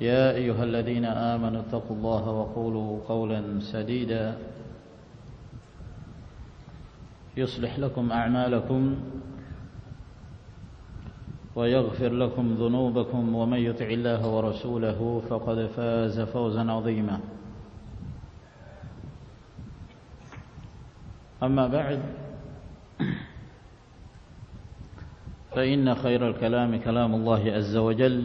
يا أيها الذين آمنوا اتقوا الله وقولوا قولا سديدا يصلح لكم أعمالكم ويغفر لكم ذنوبكم ومن يطع الله ورسوله فقد فاز فوزا عظيما أما بعد فإن خير الكلام كلام الله عز وجل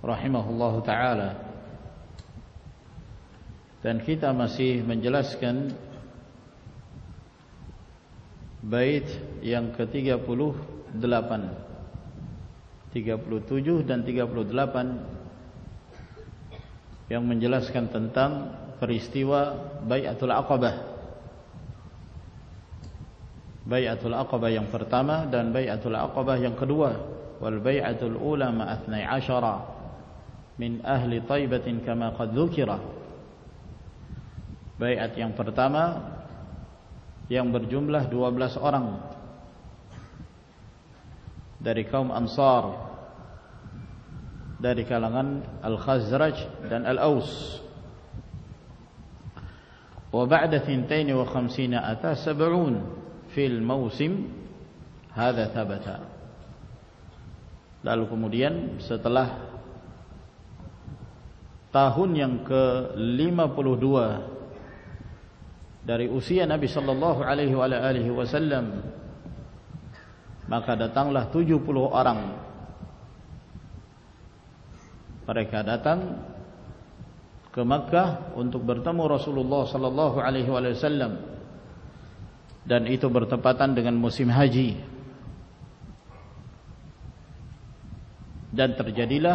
تنخ منجلسکن تیلپن تیگلو تجویل دلاپن یوں منجلسکن تنستین بھئی اتولا من أهل طيبة كما قد ذكر yang yang pertama berjumlah 12 orang dari dari kaum Ansar kalangan Al-Khazraj Al-Aus. dan وبعد 52 أتى 70 في الموسم هذا ثبت. Lalu kemudian setelah تاہون نبی صحیح وسلم برتم اللہ وسلم مسیمحاجیلا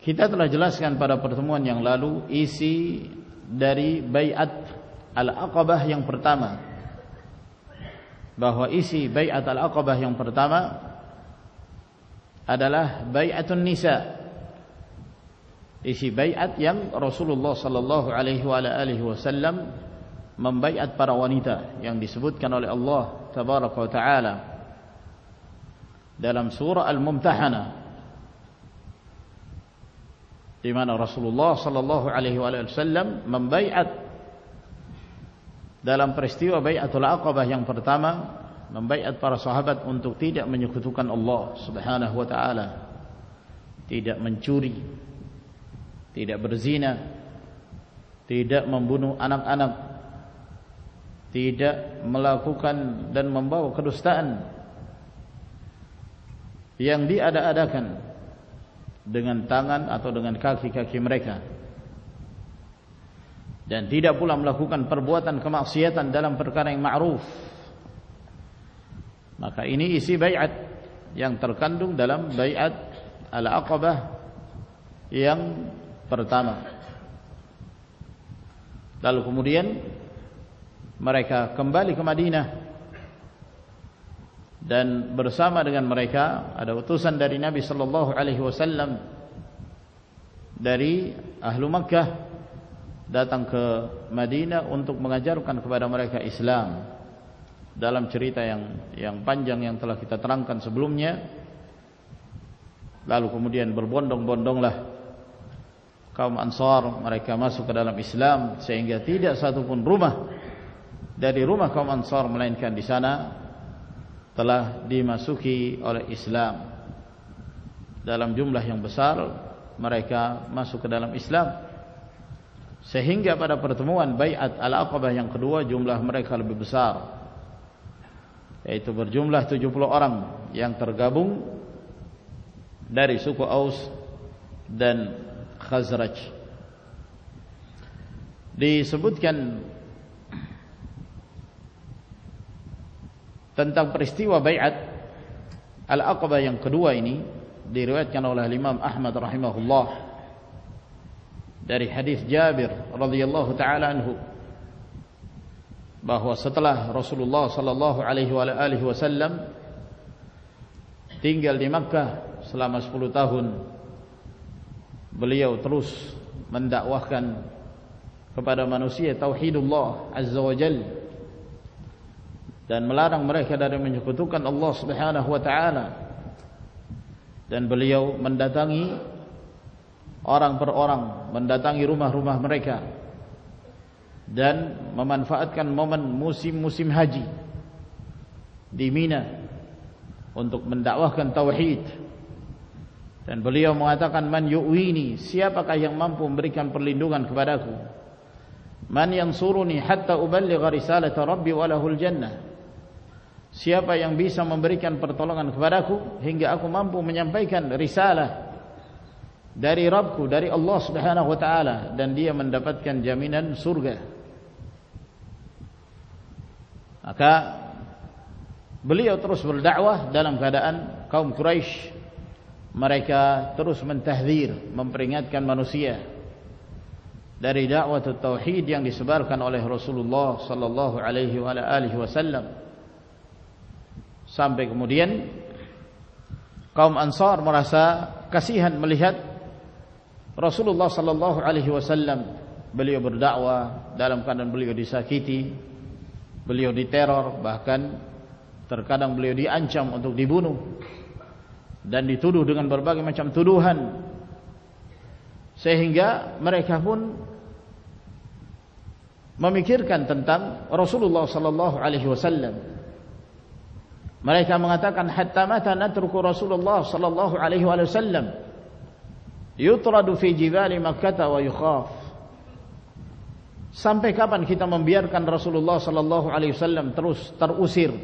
Kita telah jelaskan pada pertemuan yang lalu isi dari bayat al-aqabah yang pertama. Bahwa isi bayat al-aqabah yang pertama adalah bayatun nisa. Isi bayat yang Rasulullah sallallahu alaihi wasallam membayat para wanita yang disebutkan oleh Allah tabaraka wa taala dalam surah al-mumtahanah تیمان رسول لو سل علی علسلم ممبئی ات دلم پریستی وبئی اتو لوبر تا منگ Mumbai Uttar sugar into تی دب من خوب ہاں ہوں تی دن چوری تی دب برزی نی دمبن انک انک تی دلکن دن ممبلسن یا اد اد دن تا گان داخی مرائقی پر بو تن سیا تن دل پروا یہاں ترکن دل بھئی لال کم مرائمہ لیکمادی نا دن برسا مرغن مرائق ادب تسان داری ناسل علی وسلام داری آنکھ مدی نہ اُنط مجھے جانا مرکا اسلام دالم چیری تنگ پانچ ترانکن سومنی لالو کمدی بر بن دوں بن دوں کم آن سر مرک ماسو اسلام چینگیاں تی دپن روم روما کمانسر ملکانا telah dimasuki oleh Islam dalam jumlah yang besar mereka masuk ke dalam Islam sehingga pada pertemuan bayat al-aqabah yang kedua jumlah mereka lebih besar yaitu berjumlah 70 orang yang tergabung dari suku Aus dan Khazraj disebutkan tentang peristiwa bayat al-aqba yang kedua ini diriwayatkan oleh Imam Ahmad rahimahullah dari hadis Jabir radhiyallahu taala anhu bahwa setelah Rasulullah sallallahu alaihi wa alihi wasallam tinggal di Makkah selama 10 tahun beliau terus mendakwahkan kepada manusia tauhidullah azza wajalla رنگ مرقنسان بھولا پر اور من you سورونی ہت تاغری والا ج تحبیر ممپریت کن منوسی وسلم سمپیک مدیئن مراسا کسیح ملیحت رسول اللہ صلی اللہ علی وسلم بلی ابوا درم کادن بلی ہو سا بلی ٹیرور بہ کن تر کادن بلی ہون ترو دن بربا تروحن سہنگا میرے خون ممی کن تن رسول اللہ صلی اللہ علی وسلم Mereka mengatakan hatta mata natruku Rasulullah sallallahu alaihi wasallam yutradu fi jibali Makkah wa yukhaf. Sampai kapan kita membiarkan Rasulullah sallallahu alaihi wasallam terus terusir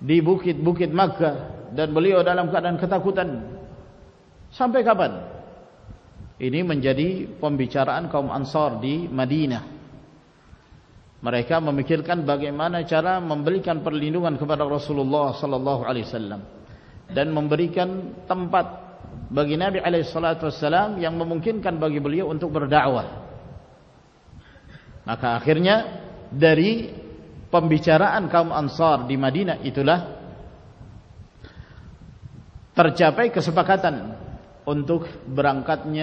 di bukit-bukit Makkah dan beliau dalam keadaan ketakutan? Sampai kapan? Ini menjadi pembicaraan kaum Ansar di Madinah. مرائک ممکن کان بگی مچارا ممبری کان پر لینو سلحلام دین ممبری کنپات ممکن کان باغی بولی آخر دری پمچارا ان کا ترچا کتنک بران کتنی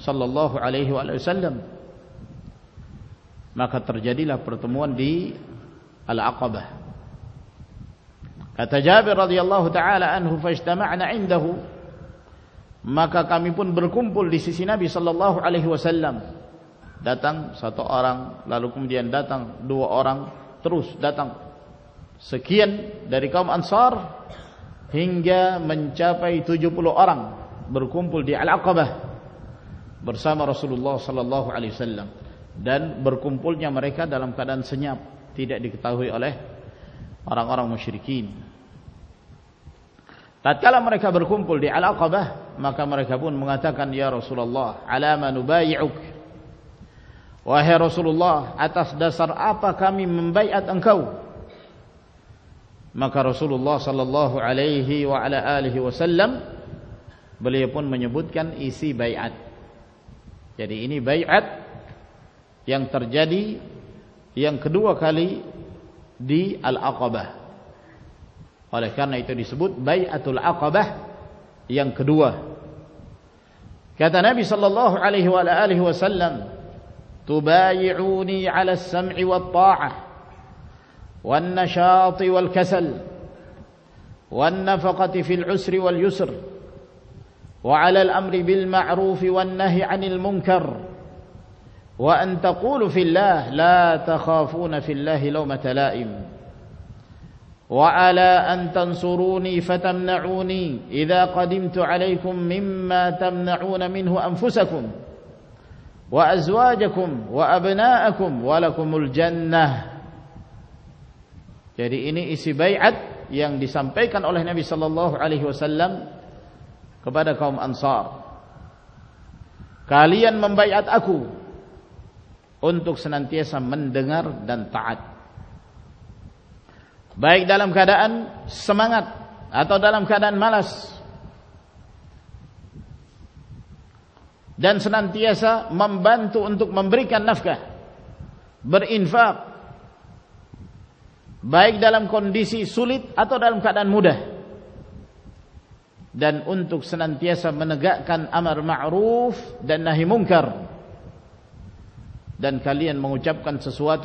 sallallahu alaihi wasallam maka terjadilah pertemuan di al-Aqabah kata Jabir radhiyallahu taala anhu fajtama'na 'indahu maka kami pun berkumpul di sisi Nabi sallallahu alaihi wasallam datang satu orang lalu kemudian datang dua orang terus datang sekian dari kaum Ansar hingga mencapai 70 orang berkumpul di Al-Aqabah برسا میں رسول اللہ صحیح برکوم پول مرکز اور شرقین تاکال پول مرکھا رسول اللہ رسول اللہ رسول اللہ بلیہ پن month آ نبی صلی اللہ وسلم فقتر وعلى الأمر بالمعروف والنهي عن المنكر وأن تقول في الله لا تخافون في الله لومة لائم وعلى أن تنصروني فتمنعوني إذا قدمت عليكم مما تمنعون منه أنفسكم وأزواجكم وأبناءكم ولكم الجنة Jadi ini isi bayat yang disampaikan oleh Nabi sallallahu alaihi wasallam خبر خوم انسار کالیا ممبئی ات آکو انتو سنانتی سا من ڈر بائک ڈالم کا سماگت مانسا مم بن تو انتو ممبر نفک بر انفاپ بائک ڈالم کو ڈی سی سلط آتوں کا موڈ دین ان تک سننتی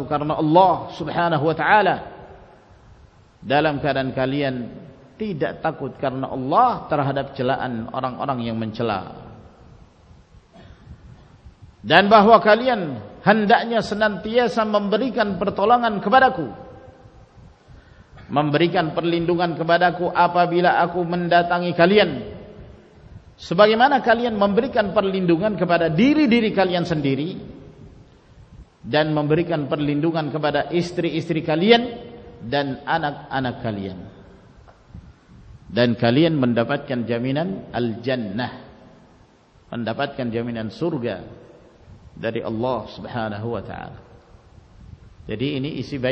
کرنا اللہ تر ہد چل اور خبر کو ممبریک لنند گن کا بادہ کن پر لنڈو گن کا باد استرین دن dari Allah Subhanahu wa taala. Jadi ini isi تھا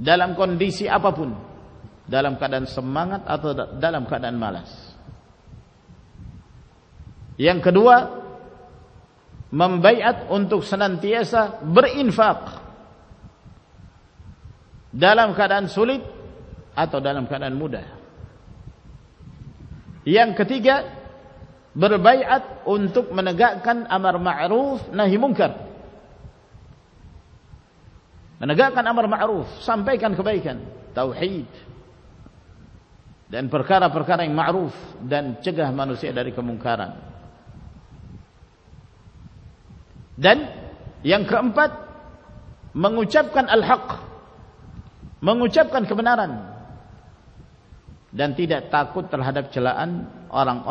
دلم کن دی آپن دلم کا سمانات دلم کا مالس یعن کدوا مم بائی آد ان سنان تیزا برفاپ دالم کا سلک آپ دالم کا مدا یا بر بائی آد ان گماروف نہ الحق منگو چپنا رنگ اور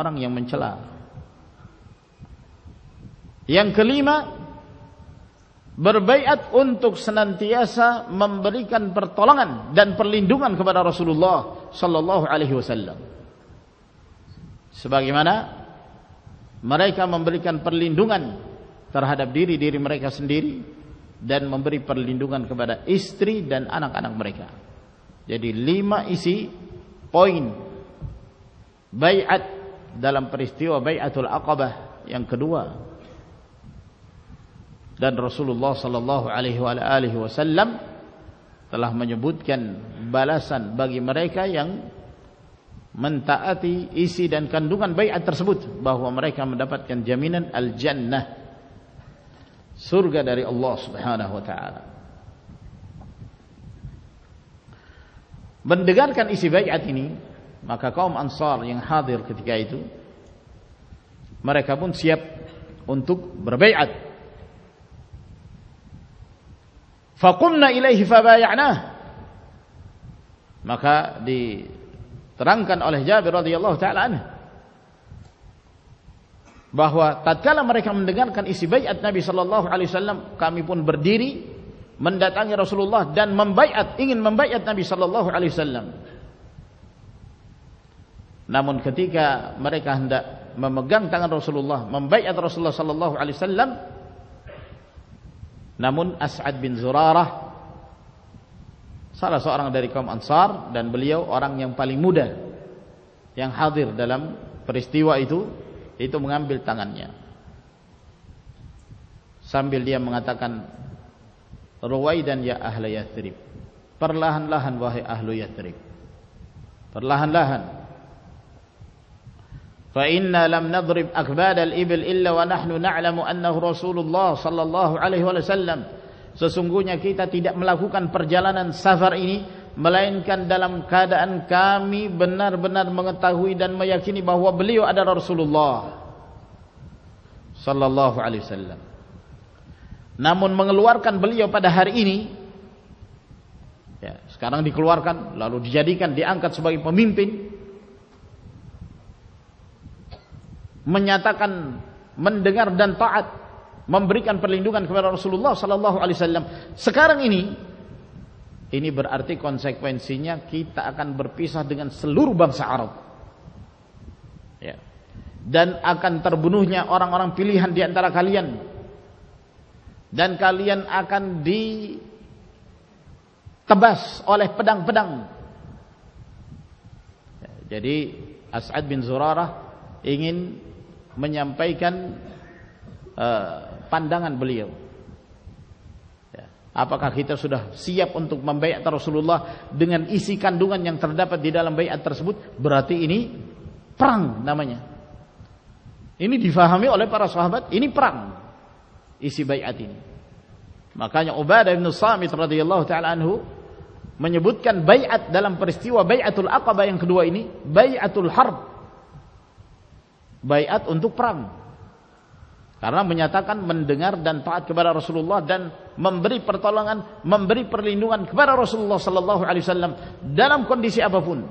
چل برتوکن پر لندو گن رسلو لو سلانا مریکن سن ڈیری دین ممبری پر لیندو گن استری دینک مریک لیماسی بھئی رس اللہ صلی اللہ علیہ وسلم فکومنافا رکنجا بہو ترکاً ادن صلی اللہ عرصی الپن بردیری رسول اللہ صلی اللہ علی نہ رسول اللہ ممبئی صا اللہ علیہ السلام نامنہ سر سو اور ڈن بلیا اور پالی موڈنگ پریستیو منام بل تنگانیا سم بھیلیہ منگا تا کن رویہ اہلیاستری پر لہن لہن وہلری پر لہن لہن فإنا لم نضرب أكباد الإبل إلا ونحن نعلم أنه رسول الله صلى الله عليه وسلم sesungguhnya kita tidak melakukan perjalanan safar ini melainkan dalam keadaan kami benar-benar mengetahui dan meyakini bahwa beliau adalah Rasulullah sallallahu alaihi wasallam namun mengeluarkan beliau pada hari ini ya sekarang dikeluarkan lalu dijadikan diangkat sebagai pemimpin منیا تک من ڈگان صاح اللہ سکارن انی بر آرتی کون سا کتنا بر پسند آر دین آر بنو اور پلی ہنڈیا ان من پئی کنڈن بلیا آپ اتر سلو لو ڈوںن اسنگن بھئی برہتی میری پرن استی آپ بے خدو بے اتل ہر بھائی آنٹو پرم کار بنیاد رسول اللہ دین ممبری ممبر پر لنڈو گان کب رسول کنڈیسی بہ بن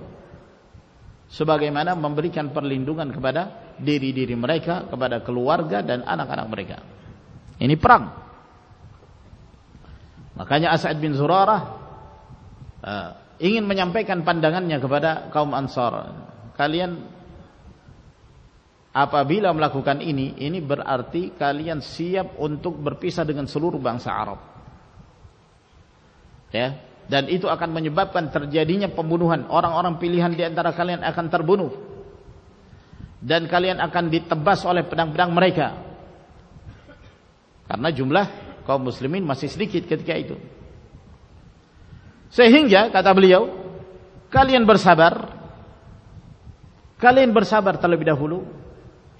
سب گیم ممبری کن پر لنڈو دا دیری دریمرائی دن آنا کام مقاماً پہن پاندان کا آپ بھی لملہ اور بنو دین کالینس مرائی کا جملہ بلیہ برسا بر تلے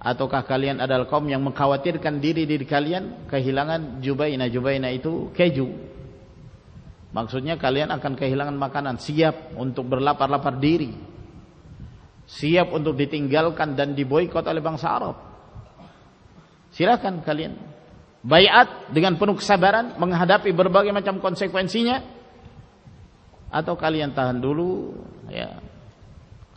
آت کا کلین ارقمیاں کھاواتر دیری دیر کلین کہی لنگان جبیے کے جم سو کلین اکن کہی لن سیاپار دے سیاپ دھین گلک دن بو کو چیرا کن کلین بائی آدھان پنوکس ہدھاپی برباگ کنسی کوینسی آتو کالین تھی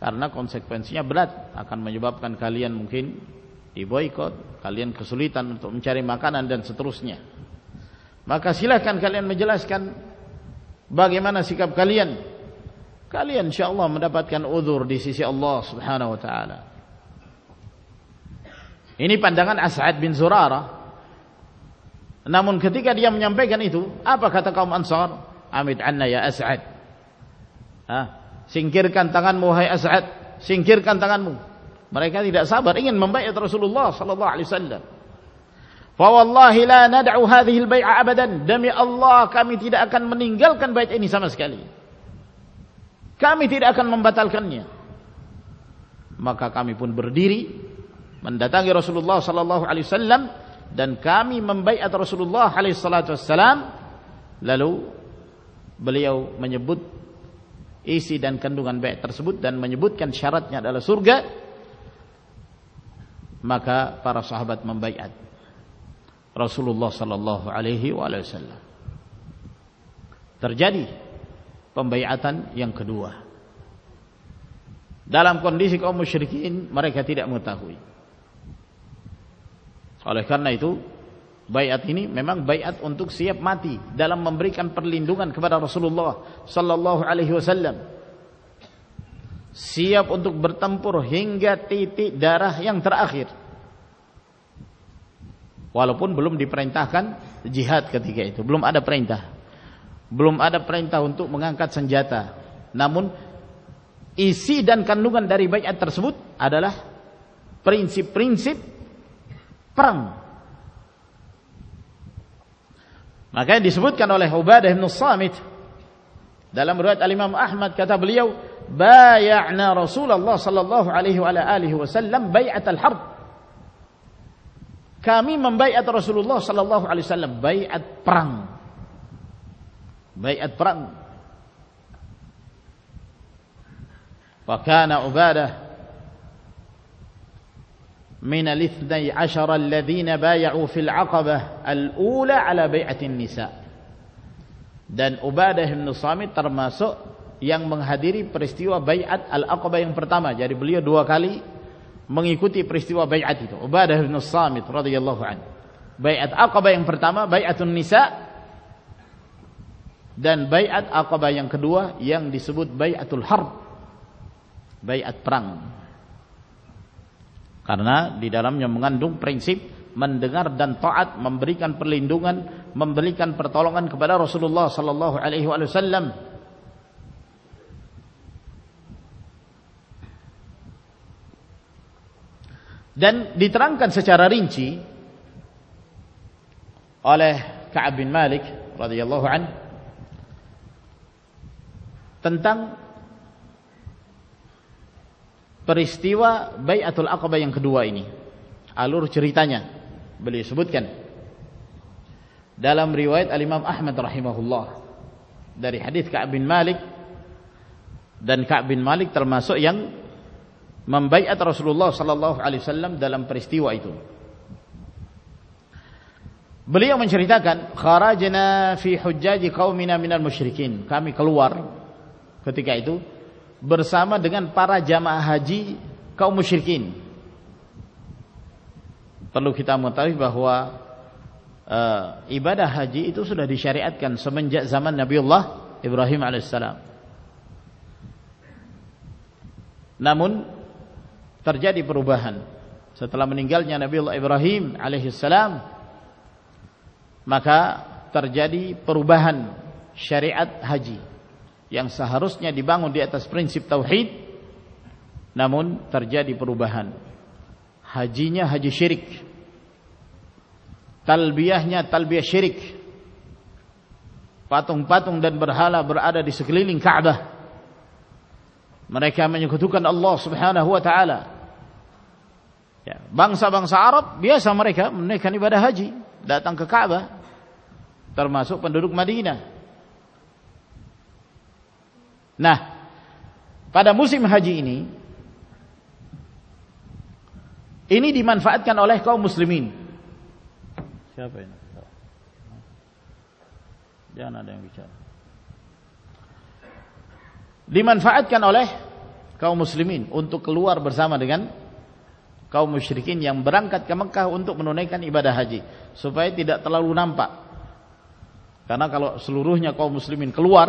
مجھے انسور امت ایسا مکا کامی پن بر دھیری رسول اللہ علی سلام دن کامی ممبئی اللہ بہت مجب اللہ صلی اللہ علیہ دم کو مشرقی مرتا ہوئی تھی بتینی میم بھئی مغاطا Makanya disebutkan oleh Ubadah bin Samit dalam riwayat Al Imam Ahmad kata beliau bay'na Rasulullah sallallahu alaihi wa alihi wasallam bai'at al-harb. Kami membaiat Rasulullah sallallahu alaihi wasallam bai'at perang. Bai'at perang. Wa kana Ubadah من الاثني عشر الذين بايعوا في العقبة الأولى على بيعة النساء dan Ubadah bin Samit termasuk yang menghadiri peristiwa bayat al-Aqaba yang pertama jadi beliau dua kali mengikuti peristiwa bayat itu Ubadah bin Samit radhiyallahu anhu bayat Aqaba yang pertama bayatun nisa dan bayat Aqaba yang kedua yang disebut bayatul harb bayat perang karena di dalamnya mengandung prinsip mendengar dan taat memberikan perlindungan memberikan pertolongan kepada Rasulullah sallallahu alaihi wasallam dan diterangkan secara rinci oleh Ka'ab bin Malik radhiyallahu an tentang peristiwa Bayatul Aqaba yang kedua ini alur ceritanya beliau sebutkan dalam riwayat Al-Imam Ahmad rahimahullah dari hadis Ka'ab bin Malik dan Ka'ab bin Malik termasuk yang membaiat Rasulullah sallallahu alaihi wasallam dalam peristiwa itu beliau menceritakan kharajna fi hujjaji qaumina minal musyrikin kami keluar ketika itu برسام پارا جما حاجیتا متابا ہوا شرے اتن زمن نبی اللہ عبراہیم علیہ السلام ترجادی پروبہن ستم گیل نبی اللہ عبراہیم علیہ السلامی پروبہن شرے ہاجی yang seharusnya dibangun di atas prinsip tauhid namun terjadi perubahan hajinya haji syirik talbiyahnya talbiyah syirik patung-patung dan berhala berada di sekeliling Ka'bah mereka menyekutukan Allah Subhanahu wa taala ya bangsa-bangsa Arab biasa mereka menunaikan ibadah haji datang ke Ka'bah termasuk penduduk Madinah حاجیسلیمین ڈیمان پاؤ مسلیمینسام گان کاؤ مشرقین من حاجی سوپائ تین رو نامپا رو Muslim کلوار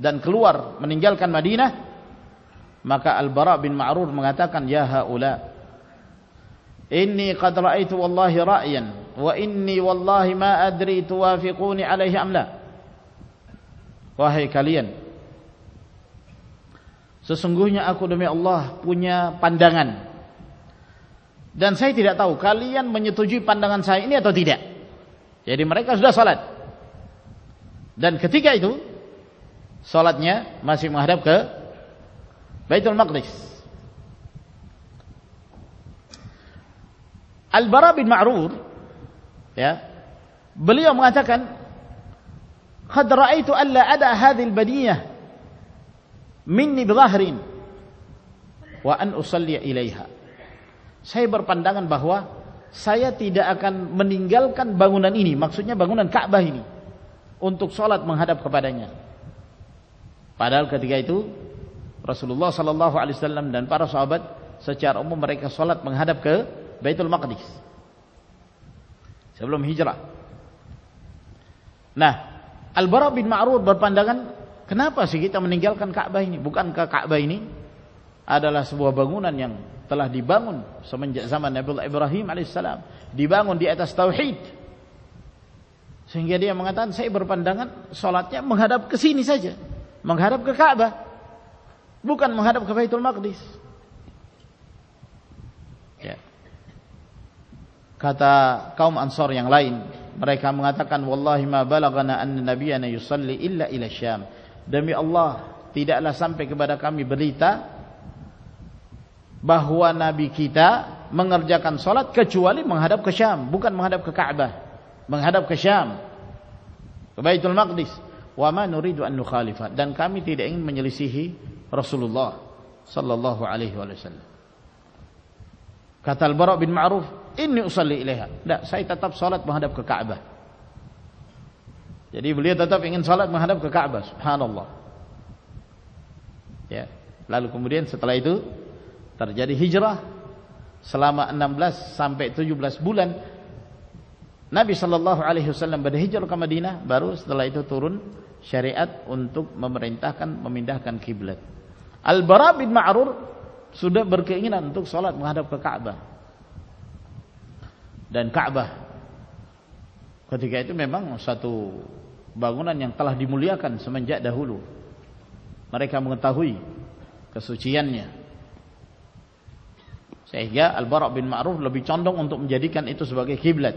دن کلوار گلکن کا بار گھولا پانڈنگان سا اندر سال دن کتائی تو سولاد ماسی محرب کے بھائی ترقی الباراب اردو مچھا خدر بنی مینی بوا ہرینسلیہ سائبر پاندان بہوا سایہ تی دن گل بگن مکس بگن بہن انٹو سولہد مہارپ کو بڑے پا دل کر سوت سچار منگا دب کے بولوں ہی چلبر آن میں پانڈا گانا پاس نینگل بکان کا کھ بہنی آگونا دیباگنگ کسی نہیں سر منگا بکنگ بہو نبی کتا مگر جا سو چوالی منگاڑ کے سیام بکن محدب کا منہ کے شیامک دیس نوخا لیفا دن کا میٹھی مجھے لال کم ستلائی سلامت سامس بولن نہ بھی سلحم بڑے مدینہ بارن سر آد ان تہ ممتا کھیبل البارا بن میں ارور سوڈ برقی سولا مہد کو کب خطے کے میں ساتھو باغ تلا ہلیہ سماج دے حل مارے کھان سوچیانیاں البار لبھی چندو انتو جدیک اتو سب کے کھیبلت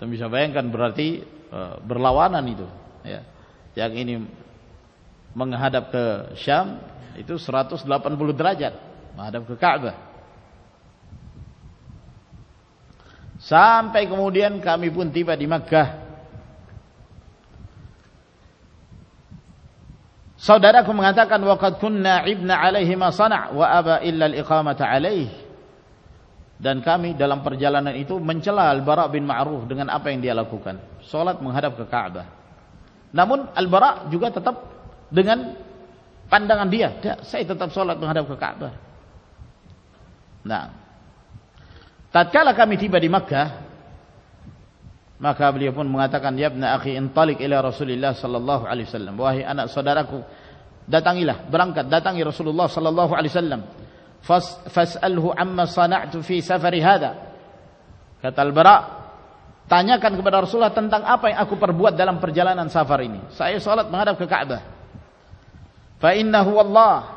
تو برتی برلا شیام بولو شام پہ al-iqamata alaihi دنقامی ڈلم پار جلد منچلا البارگن آپ دیا سولہ منگار البرا جگہ تاپ دنگیاں تاکال کا میٹھی بڑی مکا مکا بڑھی تک رسول اللہ صلی اللہ علیہسل واہی آنا رسول صا اللہ علیہسل فاسأله عما صنعت في سفري هذا kata Al-Bara tanyakan kepada Rasulullah tentang apa yang aku perbuat dalam perjalanan safar ini saya salat menghadap ke Ka'bah fa innahu wallah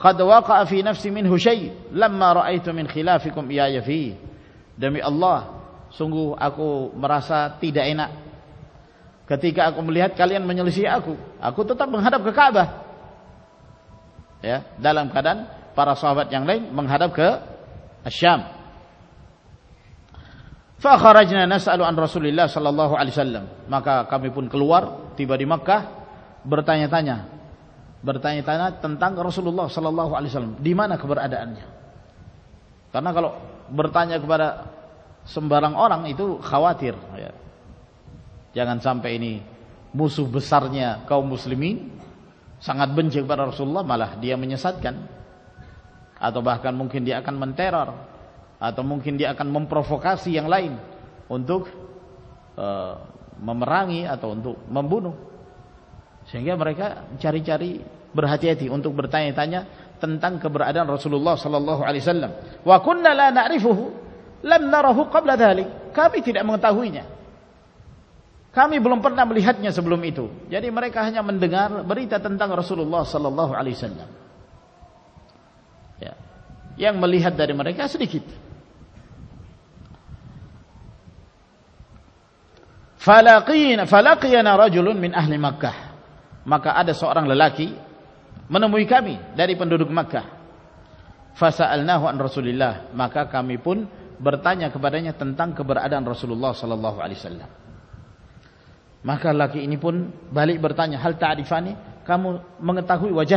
qad waqa'a fi nafsi minhu shay lamma ra'aytu min khilafikum ya yafi demi Allah sungguh aku merasa tidak enak ketika aku melihat kalian menyelisih aku aku tetap menghadap ke Ka'bah ya dalam keadaan پارا سواب شام رسول اللہ علیہ سلام پن کلو رسولات موسارمین سنگات بن جی اکبر رسول آپ بہت ممکن دیا کنتےر ممپرفوکا سیاں لائن اندو ممران ممبن سنگے مرک چاری چاری بر حتیں تھی تن رسول اللہ صلی اللہ علیہ سلام واقعی مرکنگ رسول اللہ صلی اللہ علی سلام داری مر کیا لا کی من می داری پن رکا پسا رسول مکا کمی پن برتا رسول اللہ پن بھالی برتا وجہ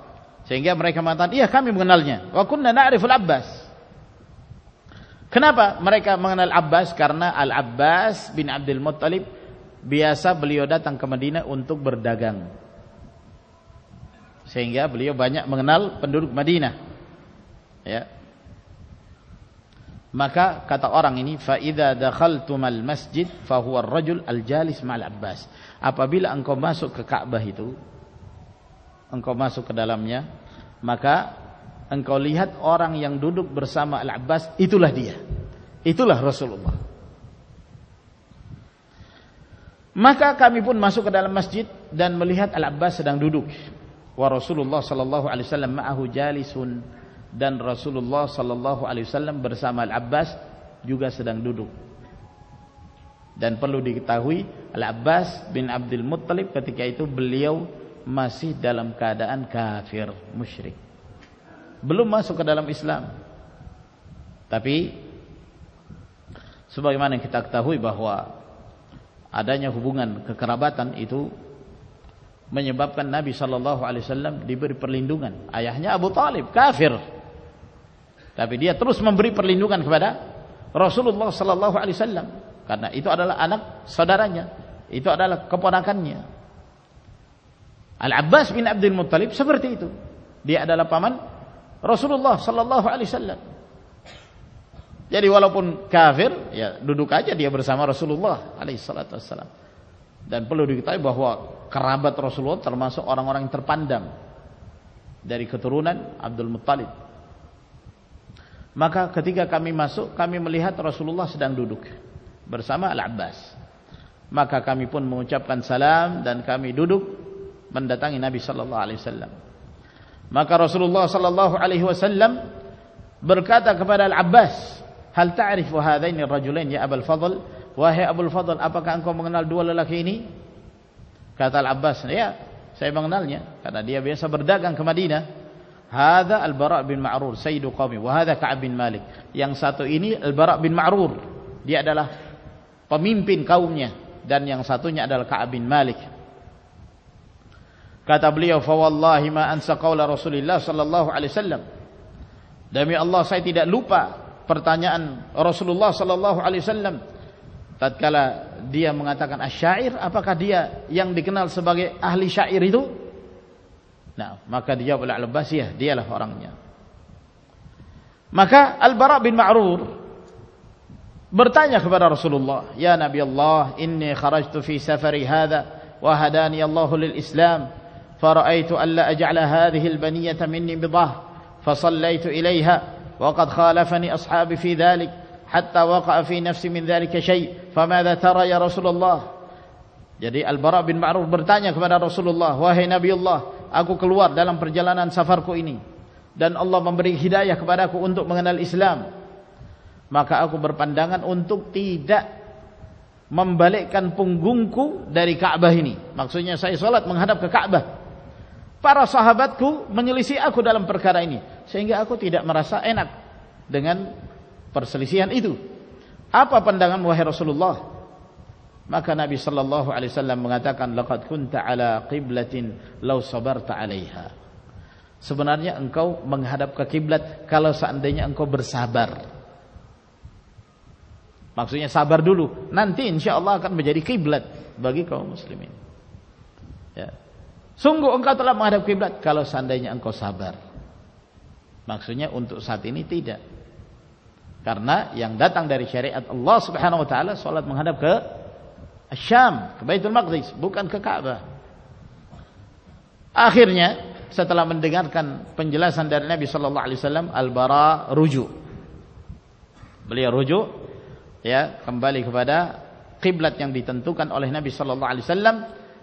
مدینگ سنگیا بال منگنا پنڈو مدین اور maka engkau lihat orang yang duduk bersama Al-Abbas, itulah dia. Itulah Rasulullah. Maka kami pun masuk ke dalam masjid dan melihat Al-Abbas sedang duduk. Wa Rasulullah sallallahu alaihi wasallam ma'ahu jalisun dan Rasulullah sallallahu alaihi wasallam bersama Al-Abbas juga sedang duduk. Dan perlu diketahui Al-Abbas bin Abdul Muttalib ketika itu beliau مشری بلوم اسلام تاپی صبح ہوا کرا ترس ممبری پر لنڈو رسول اللہ صلی اللہ علیہ کپنا کنیاں رسوسام رسول اللہ رونا کتک ملیح رسول اللہ عبداس مکا کا سلام دن کامی ڈوڈو بندا تن صلی اللہ علیہ السلام اللہ وصل اللہ علیہ وسلم برکا تک عباس رجول ابل فادل واہے ابو فادل بردا دینا البرو ابن دا اب مالک البرو ابن میں ساتو ڈالا کھا ابن مالک خبر رسول اللہ خرج تفیری فرأيت ألا أجعل هذه البنية مني بظهر فصليت إليها وقد خالفني أصحابي في ذلك حتى وقع في نفسي من ذلك شيء فماذا ترى يا رسول الله Jadi Al-Bara bin Ma'ruf bertanya kepada Rasulullah, "Wahai Nabiullah, aku keluar dalam perjalanan safarku ini dan Allah memberi hidayah kepadaku untuk mengenal Islam. Maka aku berpandangan untuk tidak membalikkan punggungku dari Ka'bah ini." Maksudnya saya salat menghadap ke Ka'bah. پاراسہباد کو پرکار کو سب دیں گے آپ اپن دنگان تا سب آ رہی ہے ان کو منگا رپ کا کئی بتو سا ادیو برسہ برسر ڈوڈو کئی بلت بگی کا مسلم سنگو ان کا محروف کیبل سنڈے ان کو سابر ماسو ساتینی تیٹ ہے کرنا یا تنچی محروب بھائی تمہیں بک ان آخر ساتلا منڈی گان کنجلا سنڈے سلام البرا رجو بولیے رجوے کیبلا تنہا اللہ علیہ السلام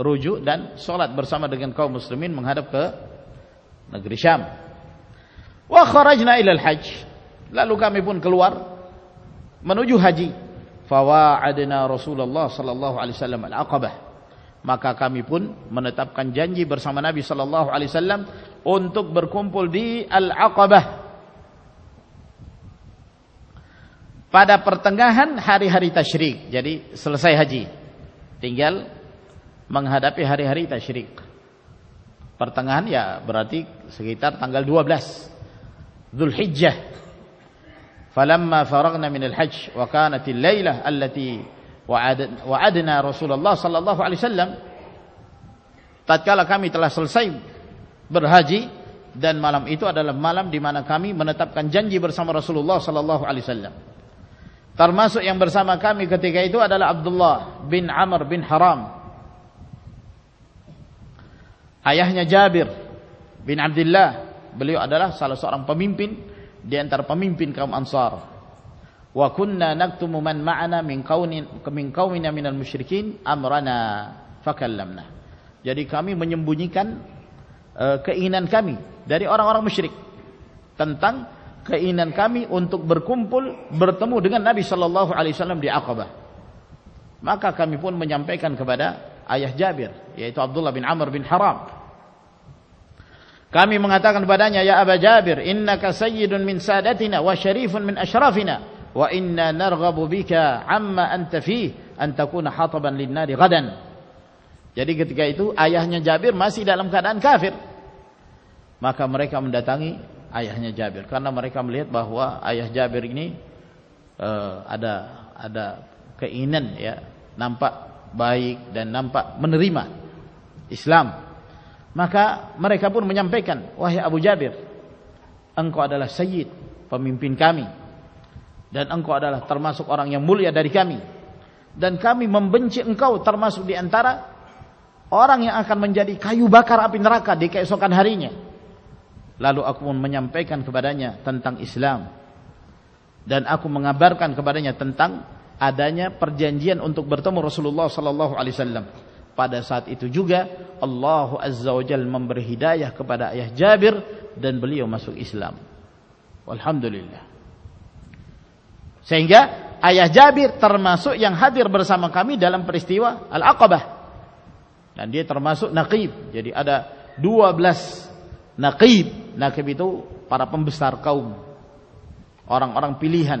روجو دنگا شری سر سائن menghadapi hari-hari tasyrik. Pertengahan ya berarti sekitar tanggal 12 Zulhijjah. Falamma faragna min al-hajj wa kanat al-lailah allati wa'adna Rasulullah sallallahu alaihi wasallam tatkala kami telah selesai berhaji dan malam itu adalah malam di mana kami menetapkan janji bersama Rasulullah sallallahu alaihi wasallam termasuk yang bersama kami ketika itu adalah Abdullah bin Amr bin Haram ہائیا ہاں جا بھیر be دلّا بولے دادا solve سارا پامیم پن دین تر palm پن کا آن سار و نک تمہن ما مینکا من مشری کن آمنا پاقل لمنا داری کم مجھے بوجی کان کئی نن کمی داری اور مشری تنتن کئی نن کمی انکم پل برتم ادو گا ریسا اللہ علیم ادوا ماں کا میپن پے کن خبر تا ہنجا مرک لذیر بائک منریما اسلام مکا مارکون منجام پے کن ابو جا بر ان دالا سمپ پن کا می دن ان کو ترماس اور مل داری کمی دن کمی ممبنچ ترماس ادے ان ترا اور جیو باقر پن کے سوان ہر لالو آک من بارے تنطن اسلام دن آپ منگا برکان تنطن adanya perjanjian untuk bertemu Rasulullah sallallahu alaihi wasallam. Pada saat itu juga Allah Azza wa Jalla memberi hidayah kepada ayah Jabir dan beliau masuk Islam. Alhamdulillah. Sehingga ayah Jabir termasuk yang hadir bersama kami dalam peristiwa Al-Aqabah. Dan dia termasuk naqib. Jadi ada 12 naqib. Naqib itu para pembesar kaum. Orang-orang pilihan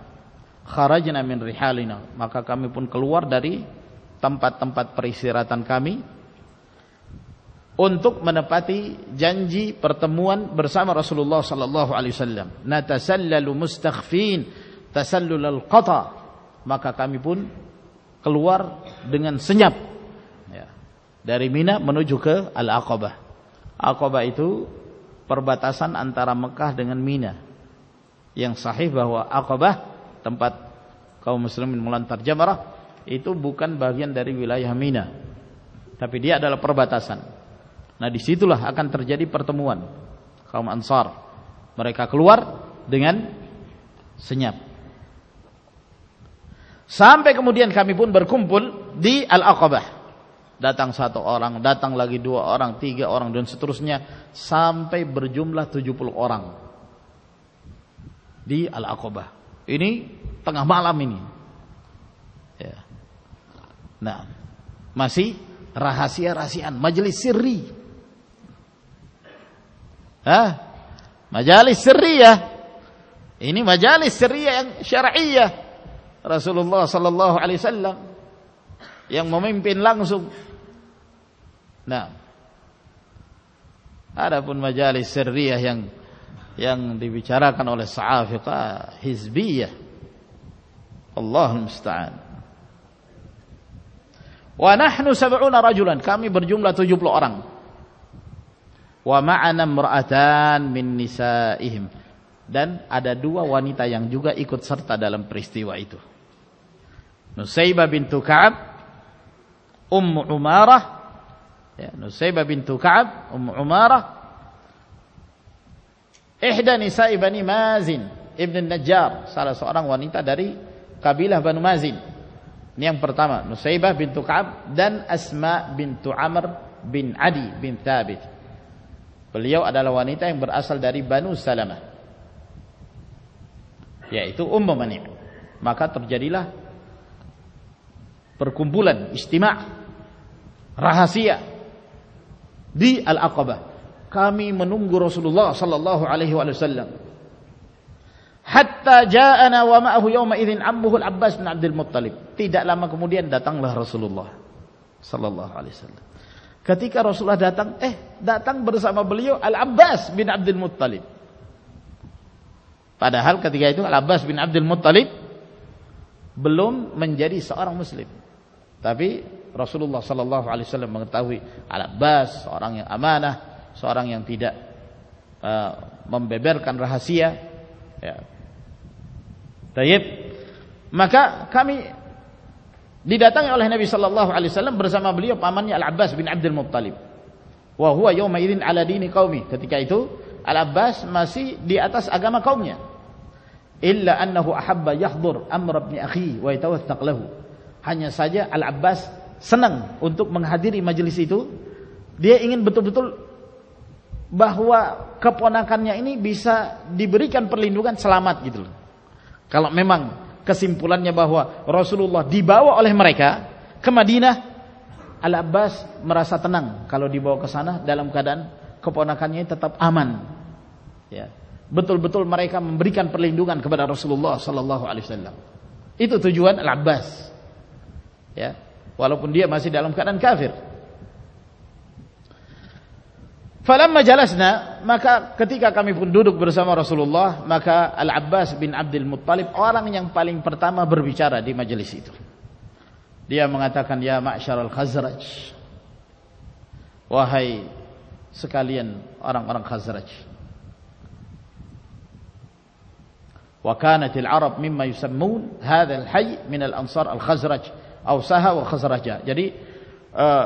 خاراجنا پن کلوار داری صلی اللہ علیہ پر بات ان تارا مکا دن ساہی بہو تمپات مسلم مولان ترجمہ یہ تو بکن بہن داری ولائی حامی پر سنسیت لکھن پرتموان کاؤن انسار مر ککڑوار دیں سمپے کو مدی برخوم پل دیبا دا تنگ سات اور دا تا اور تی اور ستر سنیا سام پے برجوم لوجو پل اور دی آلوبا مال میم مسی رحسیان سرری مجالی سر شرس اللہ صلی اللہ علیہ مم پین لگ سم نہ مجالی سرری جاتم پریستی وا نسائی بابن تو Ihda nisa'i bani Mazin Ibn Najjar Salah seorang wanita dari kabilah Banu Mazin Ini yang pertama Nusaibah bintu Ka'ab dan Asma bintu Amr bin Adi bin Thabit Beliau adalah wanita yang berasal dari Banu Salamah Yaitu Ummu Mani' Maka terjadilah Perkumpulan istimak Rahasia Di Al-Aqabah kami menunggu Rasulullah sallallahu alaihi wasallam hatta ja'ana wa ma'ahu yawma idzin ammuhu al-Abbas bin Abdul Muttalib tidak lama kemudian datanglah Rasulullah sallallahu alaihi wasallam ketika Rasulullah datang eh datang bersama beliau Al-Abbas bin Abdul Muttalib padahal ketika itu Al-Abbas bin Abdul Muttalib belum menjadi seorang muslim tapi Rasulullah sallallahu alaihi wasallam mengetahui Al-Abbas seorang yang amanah seorang yang tidak uh, membeberkan rahasia. Ya. Taib, maka kami didatangi oleh Nabi Shallallahu Alaihi Wasallam bersama beliau pamannya Al Abbas bin Abdul Muttalib. Wahwa yom aydin ala dini kaumi. Ketika itu Al Abbas masih di atas agama kaumnya. Illa annahu ahabba yahdur amr ibn akhi wa yatawathaq lahu. Hanya saja Al Abbas senang untuk menghadiri majelis itu. Dia ingin betul-betul بہوا کپونا کانیا گان سلامات گیلام میم کسیم پولانیاں بہوا رسول اللہ دیبا مرائی کا کما دی نا ابباس مرا ساتن کلو دیبا سا ڈالم کا دن کپونا کانپ آمان بتول بطول مر بری کان پرلو گان خبر رسول اللہ سلیہ اللہ یہ تو تجوان اللہ عباس مجھے دلوں کا پھر Falamma jalasna, maka ketika kami pun duduk bersama Rasulullah, maka Al-Abbas bin Abdul Muttalib, orang yang paling pertama berbicara di majelis itu. Dia mengatakan, Ya ma'asyar al-khazraj. Wahai sekalian orang-orang khazraj. Wa kanatil Arab mimma yusammun hadhal hayy minal ansar al-khazraj. Awsaha wa khazraja. Jadi, uh,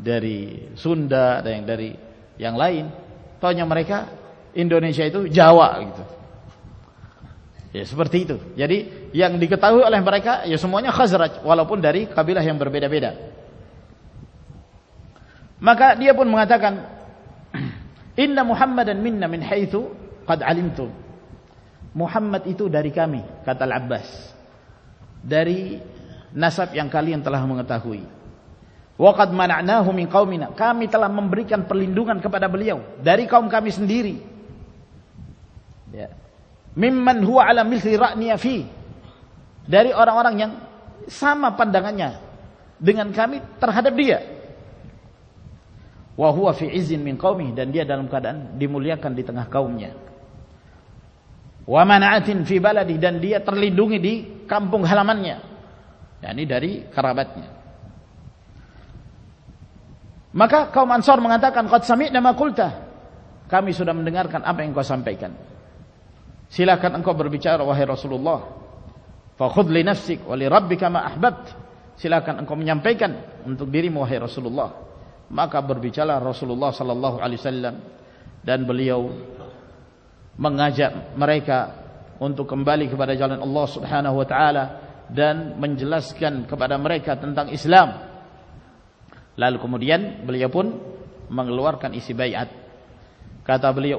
دری سن دن دری یاں line کاشو جاوا یہ سمجھا پن دری کبھی لینا مکا دی متا تھا گن محمد محمد وا قدمان کومی نہ بری بلیو داری رات داری اور سامان پاندان کا دن کا دن دیملی کنیان فی بال دن دوں گی کم پوکھا من کار باتنی مکا منسوٹ منگا سمجھ نام کلتا کم اس میں آپ کا سمپے کن سیلا کن کا بربیچار وحے رسول اللہ خود لینسی رب بی کام احمد سیلا کنکم نامپے کنٹویریم وحیر رسول اللہ مکا بربیچال رسول اللہ صلی اللہ علیہ سلام دین بولو منگا جب مرک ان کو دین منجلس مرعکن اسلام لال قومن بولے پُن منگلوار کن اسی بائی استری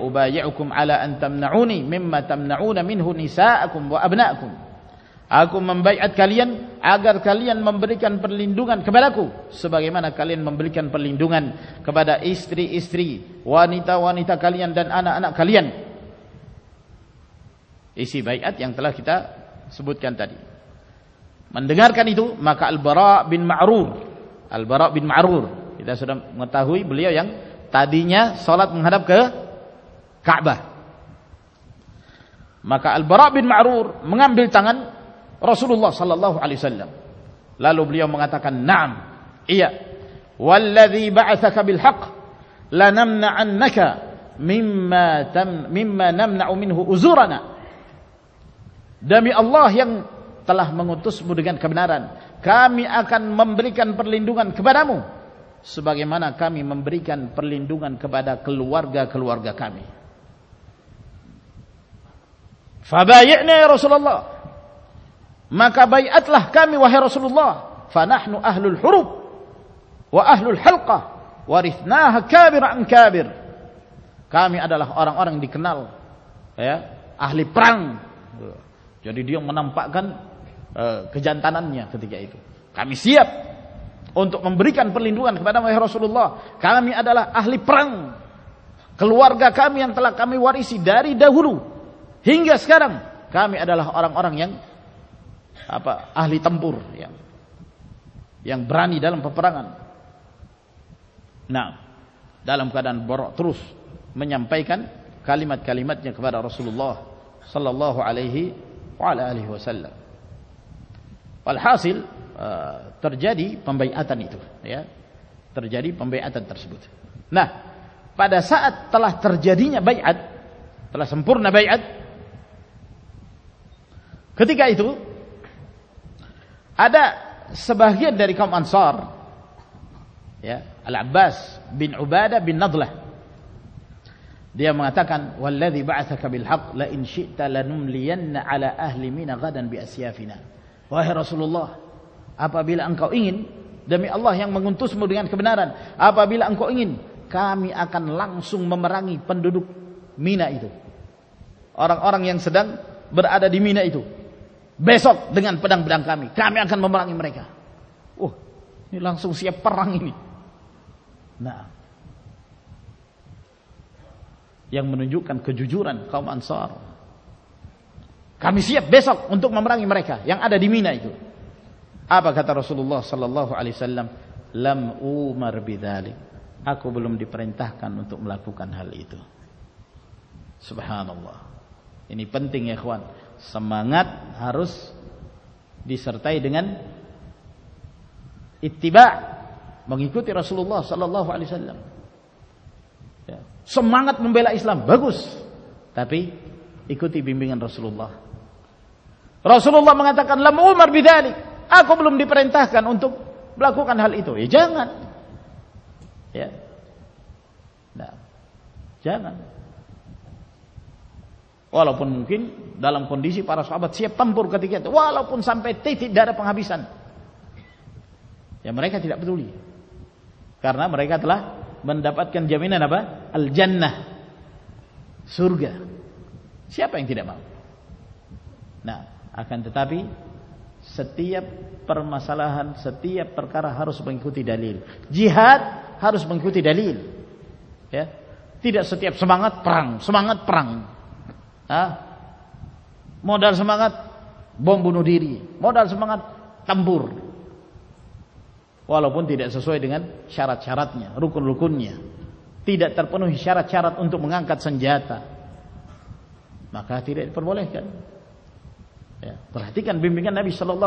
استرین اسی بھائی اتلا کتا سب الرا البارنیاں البروام تنگان رسل اللہ نام ازوران ممبری پرلن ڈوگان صبح ممبری پرلنڈوں رس لو کا رس لو ہر اور منام پا گ جانتا رنگ برانی کا رسول اللہ Walhasil terjadi pembaiatan itu, ya. Terjadi pembaiatan tersebut. Nah, pada saat telah terjadinya baiat, telah sempurna baiat, ketika itu ada sebagian dari kaum Ansar, ya, Al-Abbas bin Ubadah bin Nadlah. Dia mengatakan, "Wallazi ba'atsaka bil haqq la in syi'ta lanumliyanna 'ala ahli mina ghadan bi asyafina." و ہروسلو آپ below اِن لو hang من توسم دیں آپ be low امی لن سمر پن دب مین اور singing برا آدمی مدو بیسکن پدان پن کا مران کا لرن یا جو جان کا سو کامسی بیسک انتو مرا کی مرائی آدھا ڈی نا آتا رسول اللہ سلولی سلام لم اربی آلائن تاطوب لاکو سمانسر دن اتیبا رسول اللہ سلولی سلم سمانگ ممبئی لا اسلام بگوس تبھی یہ کون رسول اللہ رسم بناتا مو مربد آپ بلڈی پڑتا بلاکن کن ڈالم فون ڈس آپ پہ دوڑیے کارنا مرکلا بندہ پت کے جمینا سرگ سیا ستیہ پر مسالہ ستیہ پر ہارس بنکتی ڈلیل جی ہاتھ ہاروس پنکھتی ڈلیل ستیہ پرانگ ماڈل سماغت بور ڈیری ماڈل سماگات شار چارات شہرات چارات مگر سنجیا تھا رو لوکا اسلام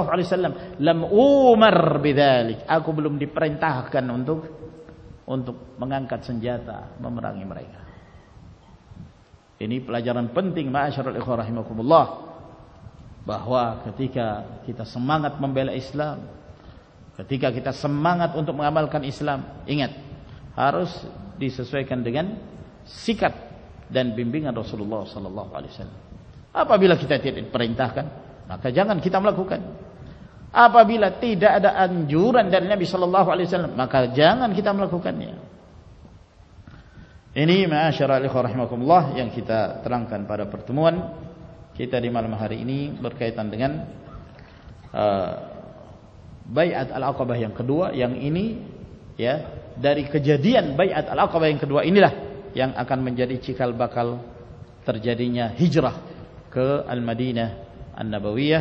کتی کام انسلام سیمبین آپ ابلا کتا ہے پارن تھا جنگ انتمی صاحب جان کتاب لکھوی میں رحمت اللہ کتا ترانکن پہ پرتمان کتا ریمل مہار انقین بھائی آد ال کابائن کدوا یعن بھئی اللہ خدو یعن آن جی چیکل باقل ترجیح ہجرا المدین این بویے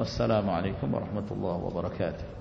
السلام علیکم و رحمۃ اللہ وبرکاتہ